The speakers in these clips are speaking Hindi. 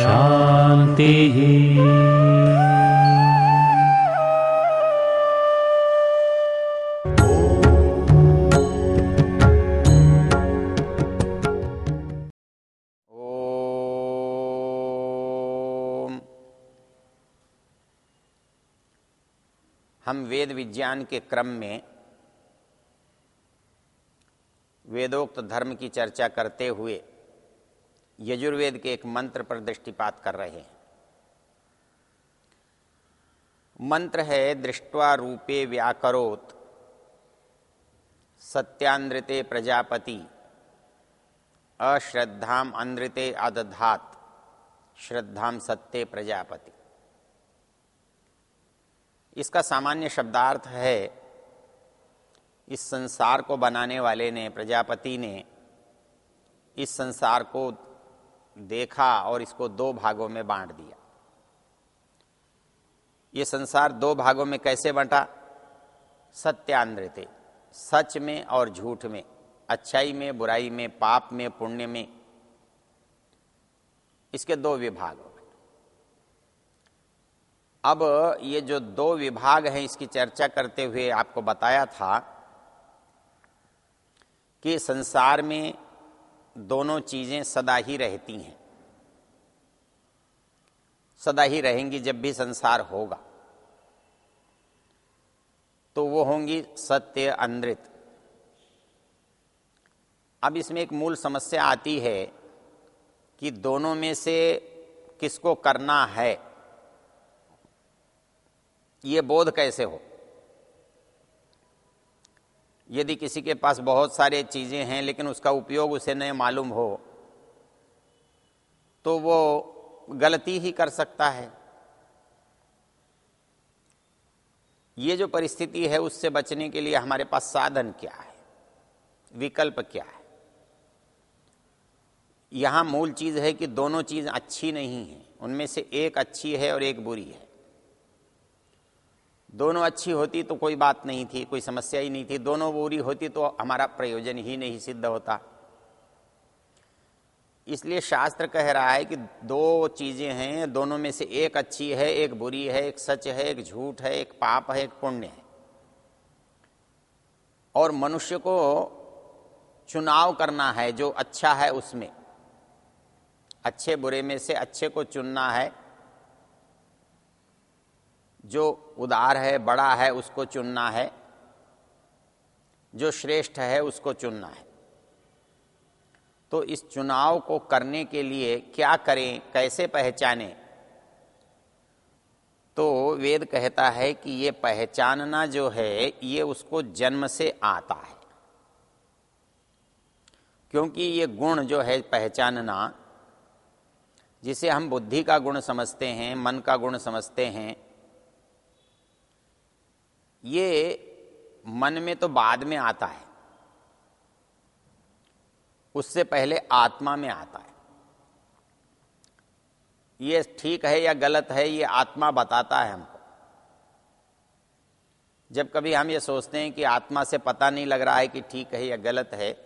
शांति ओम। हम वेद विज्ञान के क्रम में वेदोक्त धर्म की चर्चा करते हुए यजुर्वेद के एक मंत्र पर दृष्टिपात कर रहे हैं। मंत्र है, दृष्टवा रूपे व्याकरोत सत्यान्द्रिते प्रजापति, अश्रद्धाम अंद्रिते अदधात, श्रद्धाम सत्य प्रजापति। इसका सामान्य शब्दार्थ है, इस संसार को बनाने वाले ने, प्रजापति ने, इस संसार को देखा और इसको दो भागों में बांट दिया। ये संसार दो भागों में कैसे बंटा? सत्यान्द्रिते सच में और झूठ में। अच्छाई में, बुराई में, पाप में, पुण्य में। इसके दो विभाग हो गए। अब ये जो दो विभाग हैं, इसकी चर्चा करते हुए आपको बताया था कि संसार में दोनों चीज़ें सदा ही रहती हैं। सदा ही रहेंगी जब भी संसार होगा। तो वो होंगी सत्य अंद्रित अब इसमें एक मूल समस्या आती है कि दोनों में से किसको करना है? ये बोध कैसे हो? यदि किसी के पास बहुत सारे चीज़ें हैं लेकिन उसका उपयोग उसे नहीं मालूम हो तो वो गलती ही कर सकता है। ये जो परिस्थिति है, उससे बचने के लिए हमारे पास साधन क्या है? विकल्प क्या है? यहाँ मूल चीज़ है कि दोनों चीज़ अच्छी नहीं है। उनमें से एक अच्छी है और एक बुरी है। दोनों अच्छी होती तो कोई बात नहीं थी, कोई समस्या ही नहीं थी। दोनों बुरी होती तो हमारा प्रयोजन ही नहीं सिद्ध होता। इसलिए शास्त्र कह रहा है कि दो चीज़ें हैं, दोनों में से एक अच्छी है, एक बुरी है, एक सच है, एक झूठ है, एक पाप है, एक पुण्य है। और मनुष्य को चुनाव करना है, जो अच्छा है उसमें। अच्छे बुरे में से अच्छे को चुनना है। जो उदार है, बड़ा है, उसको चुनना है। जो श्रेष्ठ है, उसको चुनना है। तो इस चुनाव को करने के लिए क्या करें, कैसे पहचाने? तो वेद कहता है कि ये पहचानना जो है, ये उसको जन्म से आता है। क्योंकि ये गुण जो है पहचानना, जिसे हम बुद्धि का गुण समझते हैं, मन का गुण समझते हैं, ये मन में तो बाद में आता है। उससे पहले आत्मा में आता है। ये ठीक है या गलत है, ये आत्मा बताता है हमको। जब कभी हम ये सोचते हैं कि आत्मा से पता नहीं लग रहा है कि ठीक है या गलत है,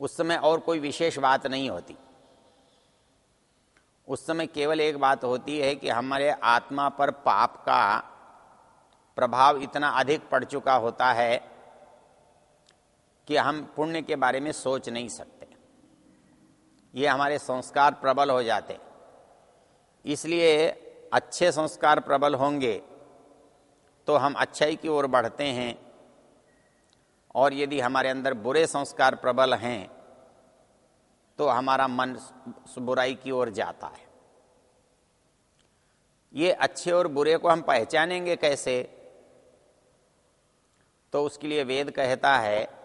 उस समय और कोई विशेष बात नहीं होती। उस समय केवल एक बात होती है कि हमारे आत्मा पर पाप का प्रभाव इतना अधिक पड़ चुका होता है कि हम पुण्य के बारे में सोच नहीं सकते। ये हमारे संस्कार प्रबल हो जाते। इसलिए अच्छे संस्कार प्रबल होंगे तो हम अच्छाई की ओर बढ़ते हैं। और यदि हमारे अंदर बुरे संस्कार प्रबल हैं तो हमारा मन बुराई की ओर जाता है। ये अच्छे और बुरे को हम पहचानेंगे कैसे? तो उसके लिए वेद कहता है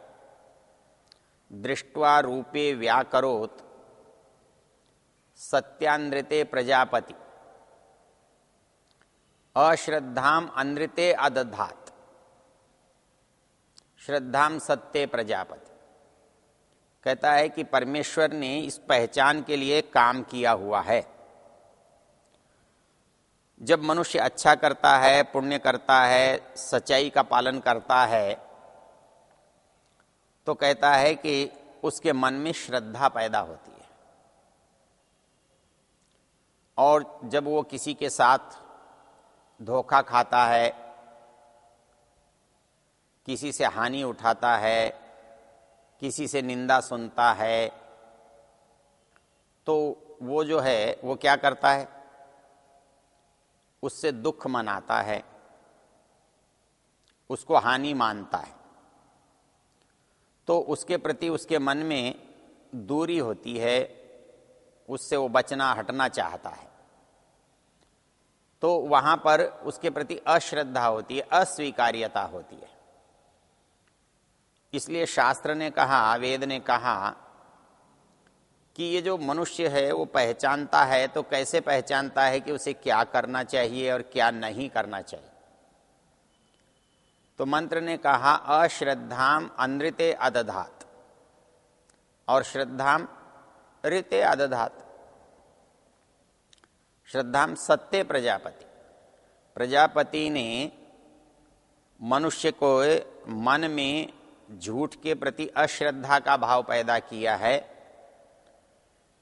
दृष्टवा रूपे व्याकरोत सत्यानृते प्रजापति। अश्रद्धाम अनृते अदधात। श्रद्धाम सत्य प्रजापति। कहता है कि परमेश्वर ने इस पहचान के लिए काम किया हुआ है। जब मनुष्य अच्छा करता है, पुण्य करता है, सच्चाई का पालन करता है तो कहता है कि उसके मन में श्रद्धा पैदा होती है। और जब वो किसी के साथ धोखा खाता है, किसी से हानि उठाता है, किसी से निंदा सुनता है तो वो जो है, वो क्या करता है? उससे दुख मनाता है, उसको हानि मानता है। तो उसके प्रति उसके मन में दूरी होती है, उससे वो बचना, हटना चाहता है। तो वहाँ पर उसके प्रति अश्रद्धा होती है, अस्वीकार्यता होती है। इसलिए शास्त्र ने कहा, वेद ने कहा कि ये जो मनुष्य है, वो पहचानता है तो कैसे पहचानता है कि उसे क्या करना चाहिए और क्या नहीं करना चाहिए? तो मंत्र ने कहा, अश्रद्धाम अनृते अदधात। और श्रद्धाम ऋते अदधात। श्रद्धाम सत्य प्रजापति। प्रजापति ने मनुष्य को मन में झूठ के प्रति अश्रद्धा का भाव पैदा किया है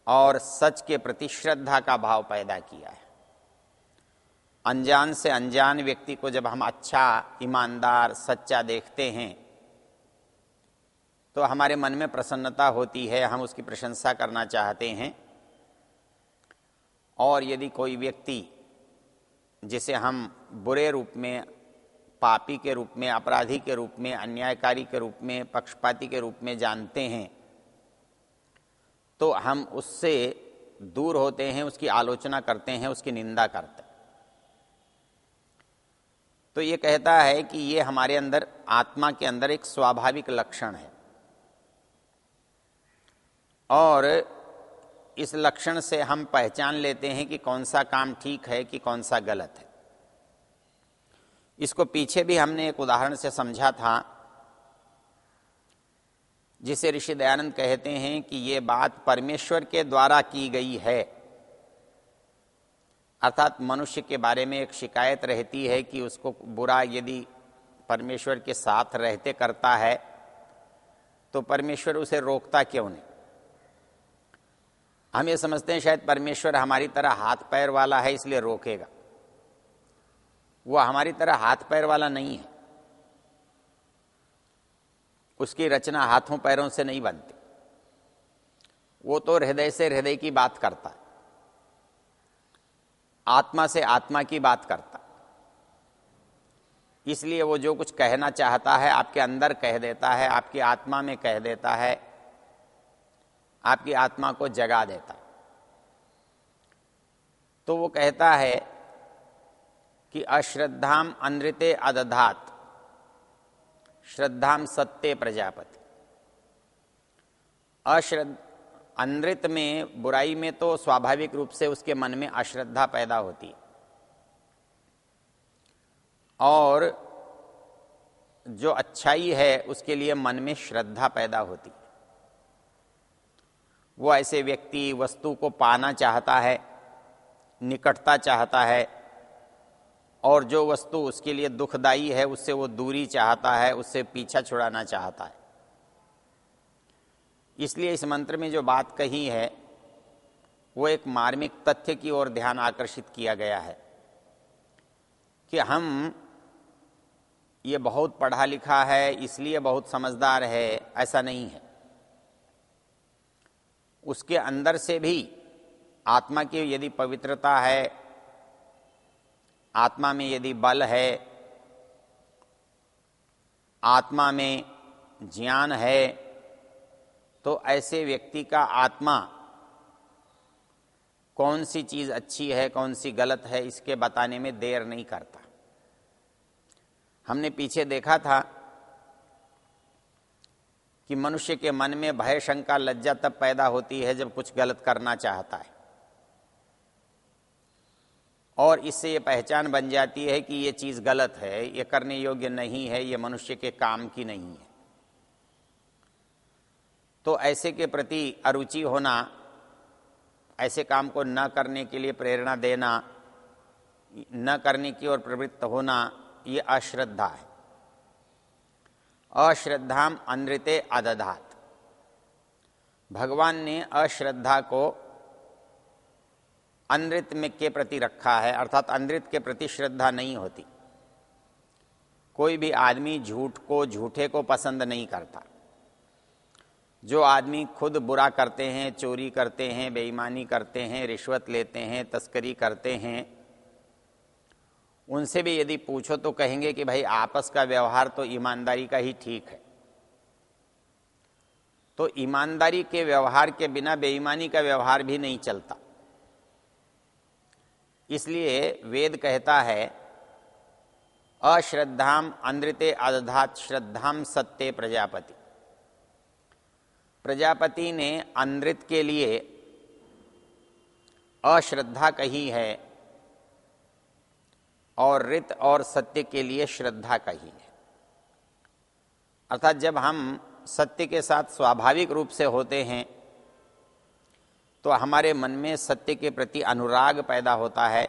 और सच के प्रति श्रद्धा का भाव पैदा किया है। अनजान से अनजान व्यक्ति को जब हम अच्छा ईमानदार, सच्चा देखते हैं तो हमारे मन में प्रसन्नता होती है, हम उसकी प्रशंसा करना चाहते हैं। और यदि कोई व्यक्ति, जिसे हम बुरे रूप में, पापी के रूप में, अपराधी के रूप में, अन्यायकारी के रूप में, पक्षपाती के रूप में जानते हैं तो हम उससे दूर होते हैं, उसकी आलोचना करते हैं, उसकी निंदा करते हैं। तो ये कहता है कि ये हमारे अंदर, आत्मा के अंदर एक स्वाभाविक लक्षण है। और इस लक्षण से हम पहचान लेते हैं कि कौन सा काम ठीक है, कि कौन सा गलत है। इसको पीछे भी हमने एक उदाहरण से समझा था, जिसे ऋषि दयानंद कहते हैं कि ये बात परमेश्वर के द्वारा की गई है। अर्थात मनुष्य के बारे में एक शिकायत रहती है कि उसको बुरा यदि परमेश्वर के साथ रहते करता है तो परमेश्वर उसे रोकता क्यों नहीं? हम ये समझते हैं शायद परमेश्वर हमारी तरह हाथ पैर वाला है, इसलिए रोकेगा। वो हमारी तरह हाथ पैर वाला नहीं है। उसकी रचना हाथों पैरों से नहीं बनती। वो तो हृदय से हृदय की बात करता है। आत्मा से आत्मा की बात करता। इसलिए वो जो कुछ कहना चाहता है, आपके अंदर कह देता है, आपकी आत्मा में कह देता है, आपकी आत्मा को जगा देता। तो वो कहता है कि अश्रद्धाम अनृते अदधात, श्रद्धाम सत्य प्रजापति। अश्रद्ध अनृत में, बुराई में तो स्वाभाविक रूप से उसके मन में अश्रद्धा पैदा होती। और जो अच्छाई है, उसके लिए मन में श्रद्धा पैदा होती। वो ऐसे व्यक्ति वस्तु को पाना चाहता है, निकटता चाहता है, और जो वस्तु उसके लिए दुखदाई है, उससे वो दूरी चाहता है, उससे पीछा छुड़ाना चाहता है। इसलिए इस मंत्र में जो बात कही है, वो एक मार्मिक तथ्य की ओर ध्यान आकर्षित किया गया है कि हम ये बहुत पढ़ा लिखा है, इसलिए बहुत समझदार है, ऐसा नहीं है। उसके अंदर से भी आत्मा की यदि पवित्रता है, आत्मा में यदि बल है, आत्मा में ज्ञान है तो ऐसे व्यक्ति का आत्मा कौन सी चीज़ अच्छी है, कौन सी गलत है, इसके बताने में देर नहीं करता। हमने पीछे देखा था कि मनुष्य के मन में भय, शंका, लज्जा तब पैदा होती है जब कुछ गलत करना चाहता है। और इससे ये पहचान बन जाती है कि ये चीज़ गलत है, ये करने योग्य नहीं है, ये मनुष्य के काम की नहीं है। तो ऐसे के प्रति अरुचि होना, ऐसे काम को न करने के लिए प्रेरणा देना, न करने की ओर प्रवृत्त होना, ये अश्रद्धा है। अश्रद्धाम अनृते अदधात। भगवान ने अश्रद्धा को अनृत में के प्रति रखा है, अर्थात अनृत के प्रति श्रद्धा नहीं होती। कोई भी आदमी झूठ को, झूठे को पसंद नहीं करता। जो आदमी खुद बुरा करते हैं, चोरी करते हैं, बेईमानी करते हैं, रिश्वत लेते हैं, तस्करी करते हैं, उनसे भी यदि पूछो तो कहेंगे कि भाई आपस का व्यवहार तो ईमानदारी का ही ठीक है। तो ईमानदारी के व्यवहार के बिना बेईमानी का व्यवहार भी नहीं चलता। इसलिए वेद कहता है, अश्रद्धाम अंद्रिते अदधात श्रद्धाम सत्य प्रजापति। प्रजापति ने अंद्रित के लिए अश्रद्धा कही है और रित और सत्य के लिए श्रद्धा कही है। अर्थात जब हम सत्य के साथ स्वाभाविक रूप से होते हैं तो हमारे मन में सत्य के प्रति अनुराग पैदा होता है,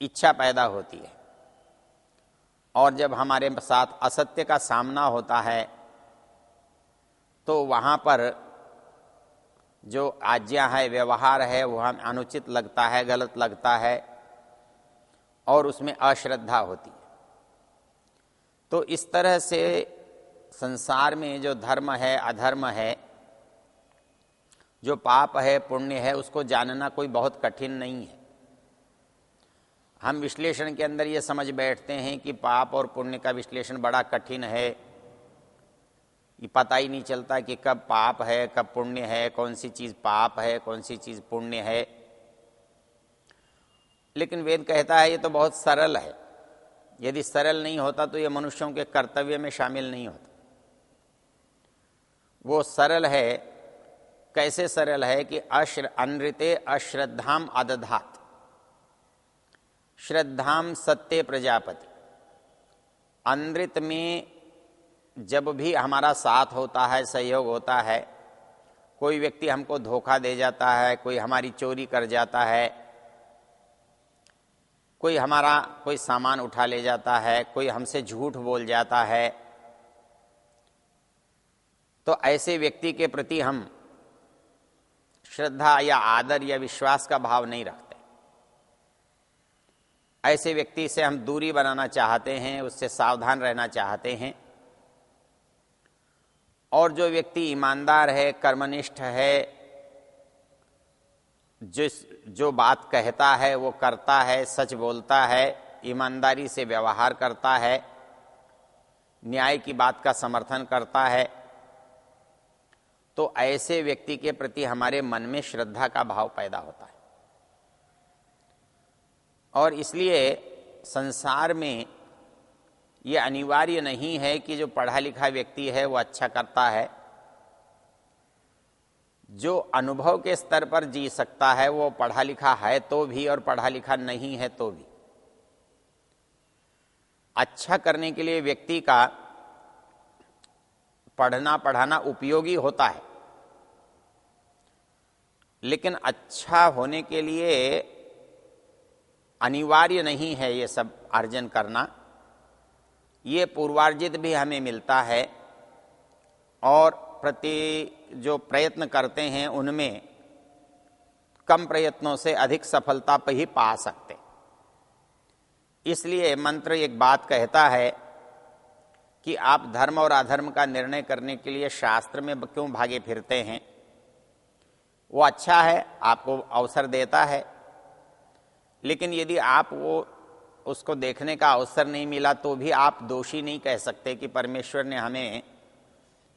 इच्छा पैदा होती है। और जब हमारे साथ असत्य का सामना होता है तो वहाँ पर जो आज्ञा है, व्यवहार है, वह अनुचित लगता है, गलत लगता है और उसमें अश्रद्धा होती है। तो इस तरह से संसार में जो धर्म है, अधर्म है, जो पाप है, पुण्य है, उसको जानना कोई बहुत कठिन नहीं है। हम विश्लेषण के अंदर ये समझ बैठते हैं कि पाप और पुण्य का विश्लेषण बड़ा कठिन है। ये पता ही नहीं चलता कि कब पाप है, कब पुण्य है, कौन सी चीज़ पाप है, कौन सी चीज़ पुण्य है। लेकिन वेद कहता है, ये तो बहुत सरल है। यदि सरल नहीं होता तो ये मनुष्यों के कर्तव्य में शामिल नहीं होता। वो सरल है, कैसे सरल है कि अश्र, अनृते अश्रद्धाम अदधात। श्रद्धाम सत्य प्रजापति। अनृत में जब भी हमारा साथ होता है, सहयोग होता है, कोई व्यक्ति हमको धोखा दे जाता है, कोई हमारी चोरी कर जाता है, कोई हमारा कोई सामान उठा ले जाता है, कोई हमसे झूठ बोल जाता है तो ऐसे व्यक्ति के प्रति हम श्रद्धा या आदर या विश्वास का भाव नहीं रखते। ऐसे व्यक्ति से हम दूरी बनाना चाहते हैं, उससे सावधान रहना चाहते हैं और जो व्यक्ति ईमानदार है, कर्मनिष्ठ है, जिस, जो बात कहता है, वो करता है, सच बोलता है, ईमानदारी से व्यवहार करता है, न्याय की बात का समर्थन करता है तो ऐसे व्यक्ति के प्रति हमारे मन में श्रद्धा का भाव पैदा होता है। और इसलिए संसार में ये अनिवार्य नहीं है कि जो पढ़ा लिखा व्यक्ति है, वो अच्छा करता है। जो अनुभव के स्तर पर जी सकता है, वो पढ़ा लिखा है तो भी और पढ़ा लिखा नहीं है तो भी। अच्छा करने के लिए व्यक्ति का पढ़ना, पढ़ाना उपयोगी होता है। लेकिन अच्छा होने के लिए अनिवार्य नहीं है ये सब अर्जन करना। ये पूर्वार्जित भी हमें मिलता है और प्रति जो प्रयत्न करते हैं उनमें कम प्रयत्नों से अधिक सफलता पर ही पा सकते इसलिए मंत्र एक बात कहता है कि आप धर्म और अधर्म का निर्णय करने के लिए शास्त्र में क्यों भागे फिरते हैं? वो अच्छा है, आपको अवसर देता है। लेकिन यदि आप वो उसको देखने का अवसर नहीं मिला तो भी आप दोषी नहीं कह सकते कि परमेश्वर ने हमें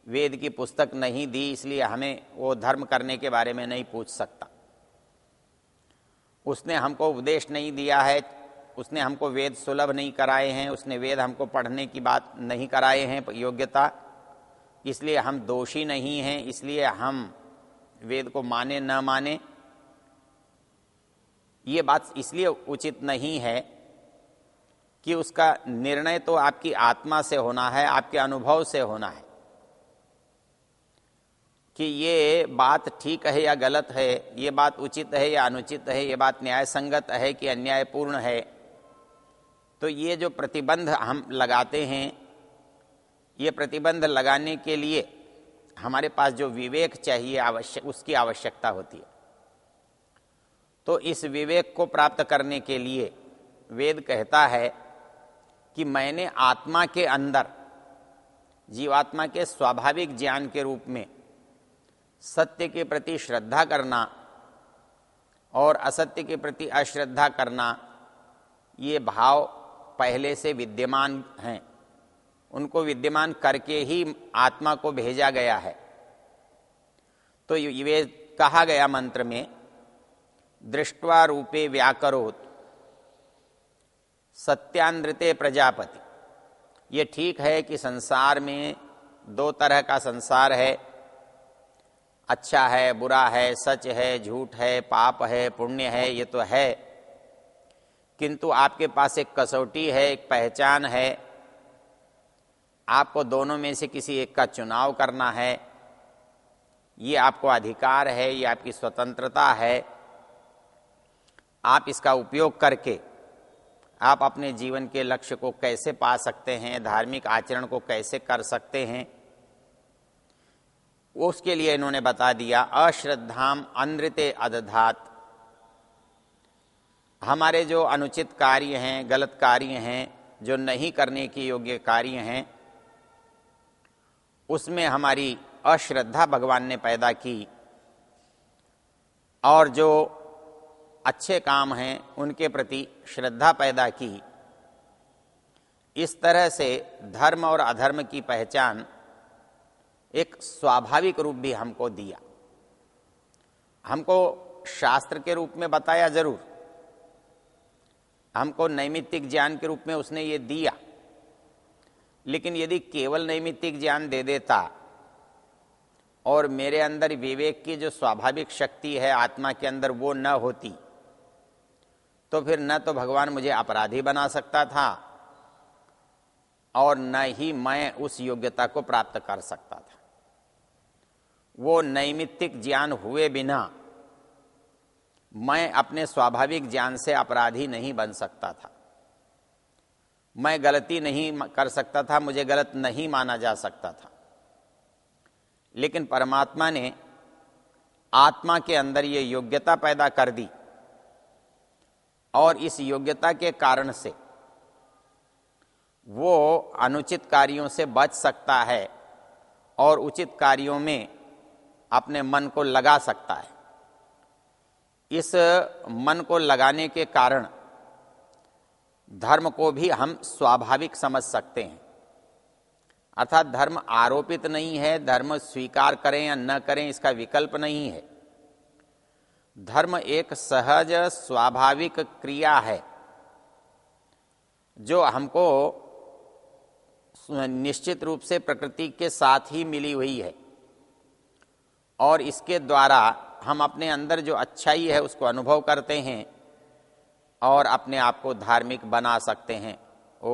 वेद की पुस्तक नहीं दी, इसलिए हमें वो धर्म करने के बारे में नहीं पूछ सकता। उसने हमको उपदेश नहीं दिया है, उसने हमको वेद सुलभ नहीं कराए हैं, उसने वेद हमको पढ़ने की बात नहीं कराए हैं, योग्यता, इसलिए हम दोषी नहीं हैं, इसलिए हम वेद को माने, न माने। ये बात इसलिए उचित नहीं है कि उसका निर्णय तो आपकी आत्मा से होना है, आपके अनुभव से होना है। कि ये बात ठीक है या गलत है, ये बात उचित है या अनुचित है, ये बात न्याय संगत है कि अन्यायपूर्ण है तो ये जो प्रतिबंध हम लगाते हैं, ये प्रतिबंध लगाने के लिए हमारे पास जो विवेक चाहिए आवश्यक उसकी आवश्यकता होती है। तो इस विवेक को प्राप्त करने के लिए वेद कहता है कि मैंने आत्मा के अंदर, जीवात्मा के स्वाभाविक ज्ञान के रूप में सत्य के प्रति श्रद्धा करना और असत्य के प्रति अश्रद्धा करना, ये भाव पहले से विद्यमान हैं। उनको विद्यमान करके ही आत्मा को भेजा गया है। तो ये कहा गया मंत्र में, दृष्टवा रूपे व्याकरोत। सत्यानृते प्रजापति। ये ठीक है कि संसार में दो तरह का संसार है। अच्छा है, बुरा है, सच है, झूठ है, पाप है, पुण्य है, ये तो है। किंतु आपके पास एक कसौटी है, एक पहचान है। आपको दोनों में से किसी एक का चुनाव करना है। ये आपको अधिकार है, ये आपकी स्वतंत्रता है। आप इसका उपयोग करके आप अपने जीवन के लक्ष्य को कैसे पा सकते हैं, धार्मिक आचरण को कैसे कर सकते हैं, उसके लिए इन्होंने बता दिया, अश्रद्धाम अनृते अदधात। हमारे जो अनुचित कार्य हैं, गलत कार्य हैं, जो नहीं करने के योग्य कार्य हैं, उसमें हमारी अश्रद्धा भगवान ने पैदा की। और जो अच्छे काम हैं, उनके प्रति श्रद्धा पैदा की। इस तरह से धर्म और अधर्म की पहचान एक स्वाभाविक रूप भी हमको दिया। हमको शास्त्र के रूप में बताया ज़रूर। हमको नैमित्तिक ज्ञान के रूप में उसने ये दिया। लेकिन यदि केवल नैमित्तिक ज्ञान दे देता और मेरे अंदर विवेक की जो स्वाभाविक शक्ति है आत्मा के अंदर वो न होती तो फिर न तो भगवान मुझे अपराधी बना सकता था और न ही मैं उस योग्यता को प्राप्त कर सकता था। वो नैमित्तिक ज्ञान हुए बिना मैं अपने स्वाभाविक ज्ञान से अपराधी नहीं बन सकता था। मैं गलती नहीं कर सकता था, मुझे गलत नहीं माना जा सकता था। लेकिन परमात्मा ने आत्मा के अंदर ये योग्यता पैदा कर दी। और इस योग्यता के कारण से वो अनुचित कार्यों से बच सकता है और उचित कार्यों में अपने मन को लगा सकता है। इस मन को लगाने के कारण धर्म को भी हम स्वाभाविक समझ सकते हैं। अर्थात धर्म आरोपित नहीं है, धर्म स्वीकार करें या न करें, इसका विकल्प नहीं है। धर्म एक सहज स्वाभाविक क्रिया है, जो हमको निश्चित रूप से प्रकृति के साथ ही मिली हुई है। और इसके द्वारा हम अपने अंदर जो अच्छाई है, उसको अनुभव करते हैं और अपने आप को धार्मिक बना सकते हैं। ओ